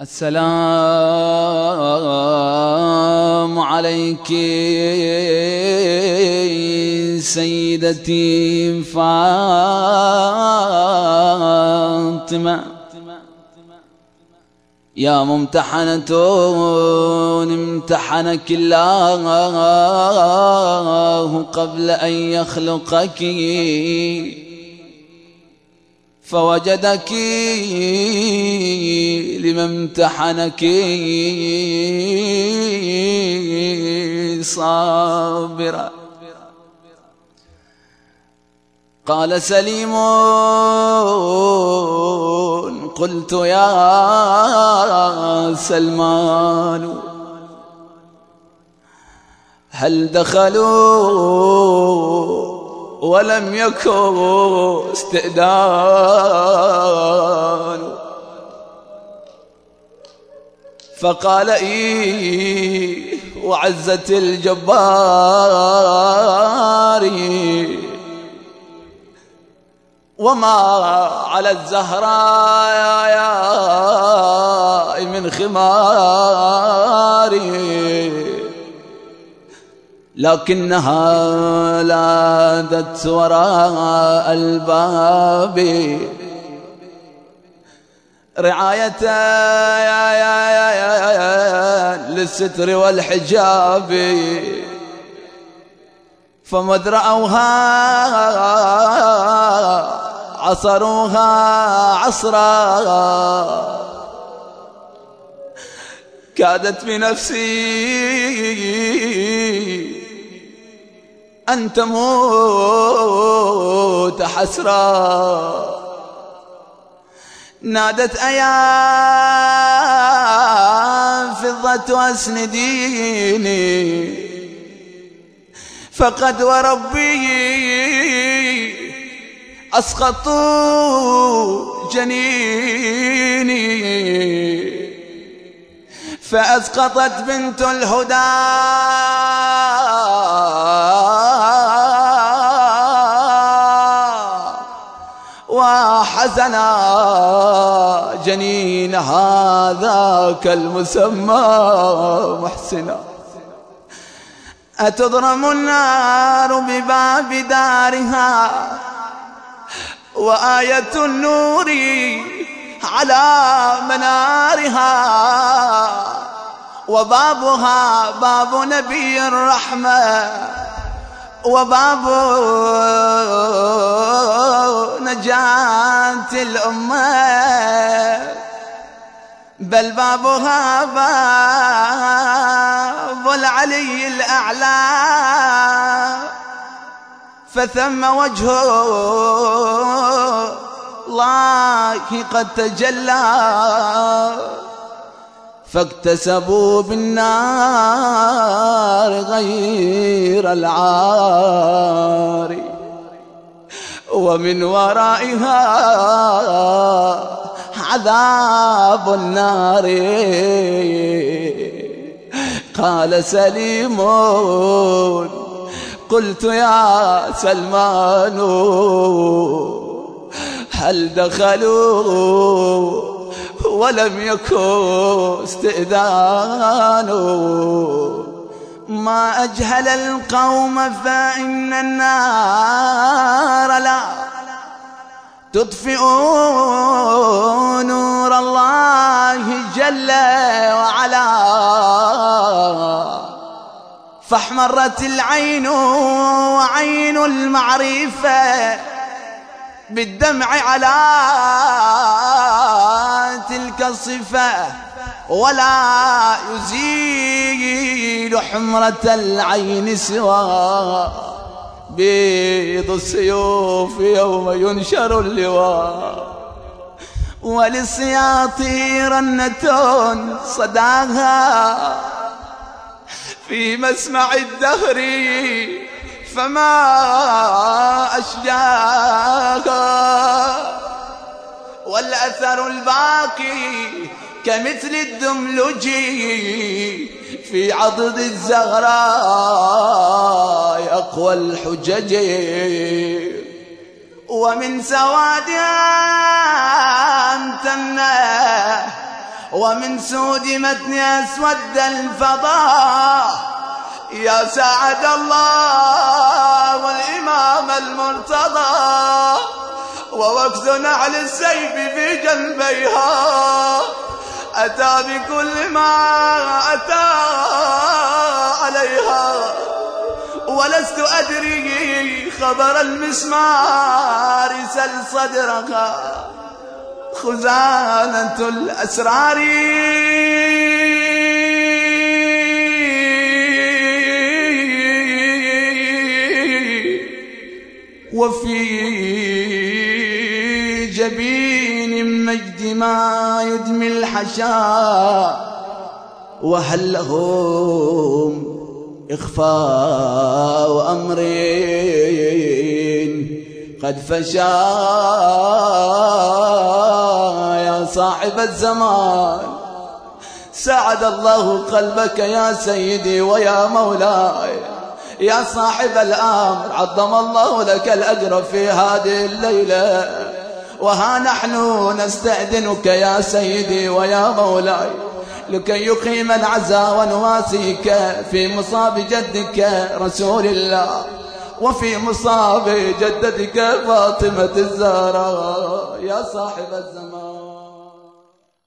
السلام عليك سيدتي فاطمة. يا ممتحنة امتحنك الله قبل أن يخلقك. فوجدك لما امتحنك صابرا. قال سليم قلت يا سلمان هل دخلوا ولم يكن استئذان. فقال إيه وعزة الجبار. وما على الزهراء من خماري لكنها لاذت وراء الباب. رعاية للستر والحجاب. فمد رأوها عصروها عصرا. كادت بنفسي أن تموت حسرا. نادت أيا فضة أسنديني فقد وربي أسقطوا جنيني. فأسقطت بنت الهدى. وحزنا جنين هذاك المسمى محسنا. أتضرم النار بباب دارها وآية النور على منارها وبابها باب نبي الرحمة وباب نجاة الأمة. بل بابها باب العلي الأعلى. فثم وجهه الله قد تجلى. فاكتسبوا بالنار غير العار. ومن ورائها عذاب النار. قال سليم قلت يا سلمان هل دخلوا ولم يكن استئذان؟ ما أجهل القوم فإن النار لا تطفئ نور الله جل وعلا. فاحمرت العين وعين المعرفه بالدمع على تلك الصفة. ولا يزيل حمرة العين سوى بيض السيوف يوم ينشر اللواء. وللسياط رنة صداها في مسمع الدهر فما أشجاها. والأثر الباقي كمثل الدملج في عضد الزهراء أقوى الحجج. ومن سوادها امتنه ومن سود متن أسود الفضاء. يا سعد الله والإمام المرتضى ووكز نعل السيف في جنبيها. أتى بكل ما أتى عليها. ولست أدري خبر المسمار سل صدرها خزانة الأسرار. وفي جبين مجد ما يدمي الحشا وهل لهم إخفاء أمرين قد فشا يا صاحب الزمان. سعد الله قلبك يا سيدي ويا مولاي. يا صاحب الأمر عظم الله لك الأجر في هذه الليلة. وها نحن نستأذنك يا سيدي ويا مولاي لكي يقيم العزاء ونواسيك في مصاب جدك رسول الله وفي مصاب جدتك فاطمة الزهراء يا صاحب الزمان.